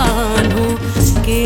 कानों के